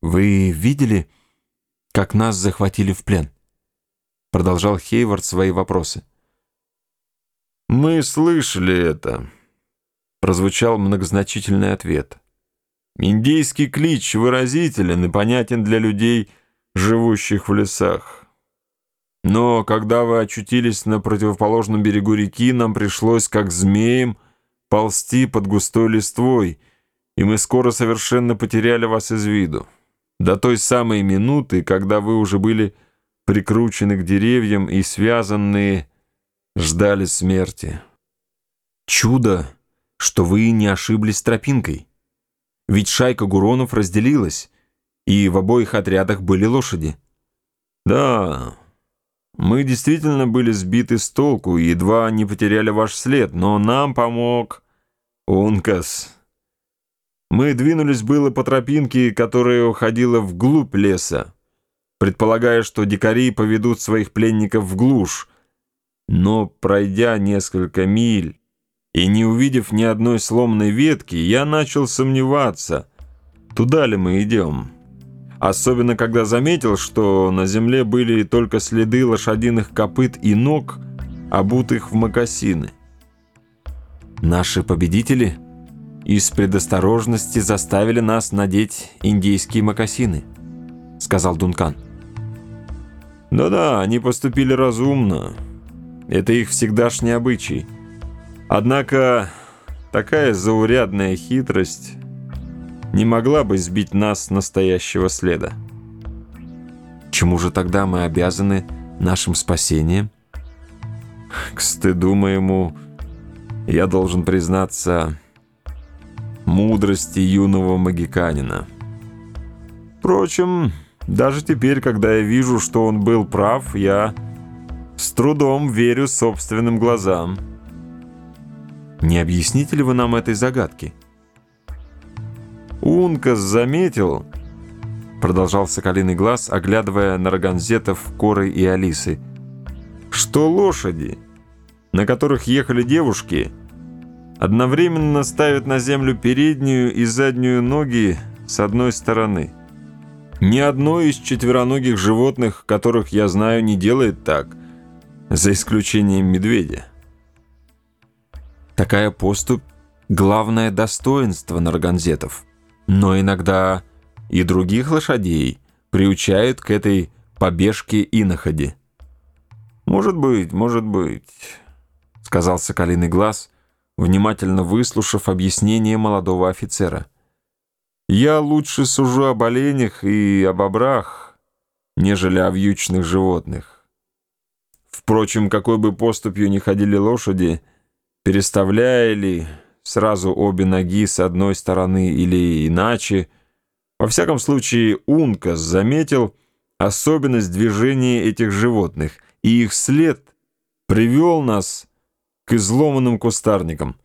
вы видели, как нас захватили в плен?» Продолжал Хейвард свои вопросы. «Мы слышали это», — прозвучал многозначительный ответ. «Индийский клич выразителен и понятен для людей, живущих в лесах. Но когда вы очутились на противоположном берегу реки, нам пришлось, как змеям, ползти под густой листвой, и мы скоро совершенно потеряли вас из виду. До той самой минуты, когда вы уже были прикручены к деревьям и связанные, ждали смерти. Чудо, что вы не ошиблись тропинкой. Ведь шайка Гуронов разделилась, и в обоих отрядах были лошади. Да, мы действительно были сбиты с толку и едва не потеряли ваш след, но нам помог Ункас. Мы двинулись было по тропинке, которая уходила вглубь леса, предполагая, что дикари поведут своих пленников в глушь. Но, пройдя несколько миль и не увидев ни одной сломанной ветки, я начал сомневаться, туда ли мы идем». Особенно, когда заметил, что на земле были только следы лошадиных копыт и ног, обутых в мокасины. Наши победители из предосторожности заставили нас надеть индейские мокасины, сказал Дункан. Да-да, они поступили разумно. Это их всегдашний обычай. Однако такая заурядная хитрость не могла бы сбить нас с настоящего следа. Чему же тогда мы обязаны нашим спасением? К стыду моему, я должен признаться, мудрости юного магиканина. Впрочем, даже теперь, когда я вижу, что он был прав, я с трудом верю собственным глазам. Не объясните ли вы нам этой загадки? Ункас заметил, продолжал Соколиный Глаз, оглядывая на Роганзетов, Коры и Алисы, что лошади, на которых ехали девушки, одновременно ставят на землю переднюю и заднюю ноги с одной стороны. Ни одно из четвероногих животных, которых я знаю, не делает так, за исключением медведя. Такая поступь — главное достоинство нарганзетов. Но иногда и других лошадей приучают к этой побежке и находе. «Может быть, может быть», — сказал Соколиный Глаз, внимательно выслушав объяснение молодого офицера. «Я лучше сужу об оленях и об обрах, нежели о вьючных животных. Впрочем, какой бы поступью ни ходили лошади, переставляя ли сразу обе ноги с одной стороны или иначе. Во всяком случае, Ункас заметил особенность движения этих животных, и их след привел нас к изломанным кустарникам.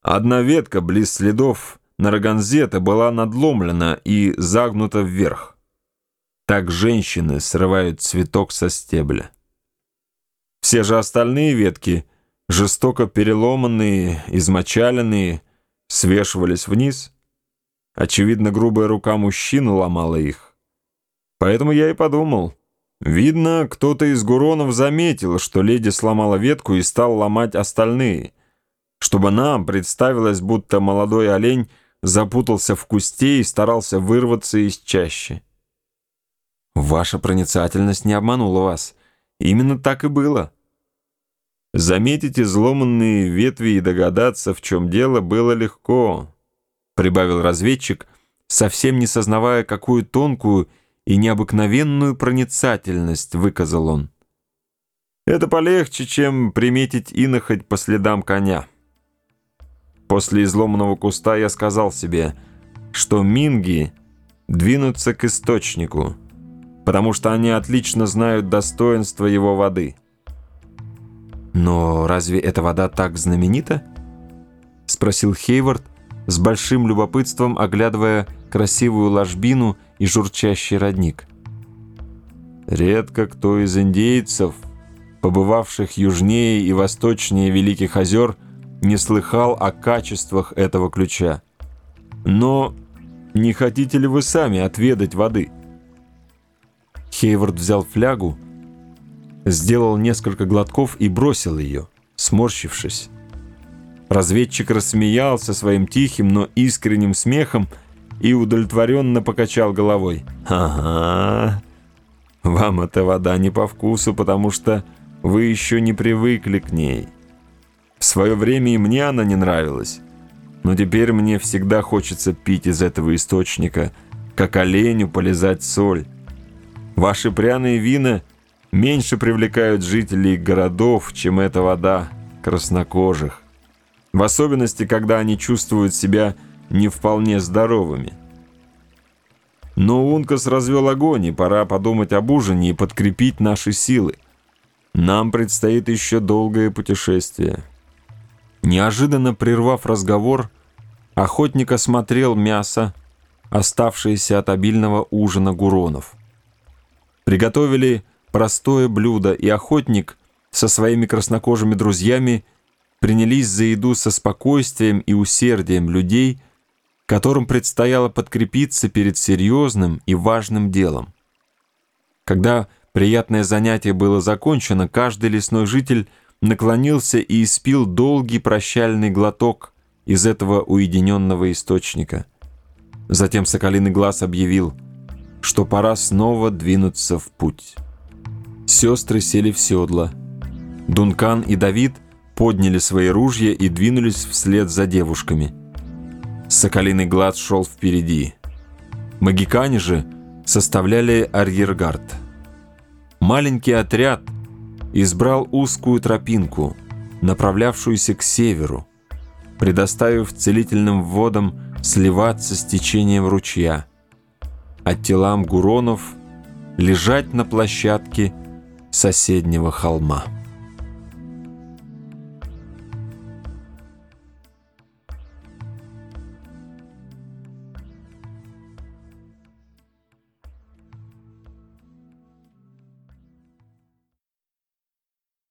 Одна ветка близ следов Нараганзета была надломлена и загнута вверх. Так женщины срывают цветок со стебля. Все же остальные ветки — жестоко переломанные, измочаленные, свешивались вниз. Очевидно, грубая рука мужчины ломала их. Поэтому я и подумал. Видно, кто-то из гуронов заметил, что леди сломала ветку и стал ломать остальные, чтобы нам представилось, будто молодой олень запутался в кусте и старался вырваться из чащи. Ваша проницательность не обманула вас. Именно так и было. Заметить изломанные ветви и догадаться, в чем дело, было легко, прибавил разведчик, совсем не сознавая, какую тонкую и необыкновенную проницательность выказал он. Это полегче, чем приметить инохоть по следам коня. После изломанного куста я сказал себе, что минги двинутся к источнику, потому что они отлично знают достоинство его воды. «Но разве эта вода так знаменита?» — спросил Хейвард с большим любопытством, оглядывая красивую ложбину и журчащий родник. «Редко кто из индейцев, побывавших южнее и восточнее Великих озер, не слыхал о качествах этого ключа. Но не хотите ли вы сами отведать воды?» Хейвард взял флягу, сделал несколько глотков и бросил ее, сморщившись. Разведчик рассмеялся своим тихим, но искренним смехом и удовлетворенно покачал головой. «Ага, вам эта вода не по вкусу, потому что вы еще не привыкли к ней. В свое время и мне она не нравилась, но теперь мне всегда хочется пить из этого источника, как оленю полезать соль. Ваши пряные вина меньше привлекают жителей городов, чем эта вода краснокожих. В особенности, когда они чувствуют себя не вполне здоровыми. Но Ункас развел огонь, и пора подумать об ужине и подкрепить наши силы. Нам предстоит еще долгое путешествие. Неожиданно прервав разговор, охотник осмотрел мясо, оставшееся от обильного ужина гуронов. Приготовили простое блюдо, и охотник со своими краснокожими друзьями принялись за еду со спокойствием и усердием людей, которым предстояло подкрепиться перед серьезным и важным делом. Когда приятное занятие было закончено, каждый лесной житель наклонился и испил долгий прощальный глоток из этого уединенного источника. Затем Соколиный Глаз объявил, что пора снова двинуться в путь. Сестры сели в седла. Дункан и Давид подняли свои ружья и двинулись вслед за девушками – Соколиный глаз шел впереди. Магикане же составляли арьергард. Маленький отряд избрал узкую тропинку, направлявшуюся к северу, предоставив целительным водам сливаться с течением ручья, а телам гуронов лежать на площадке соседнего холма.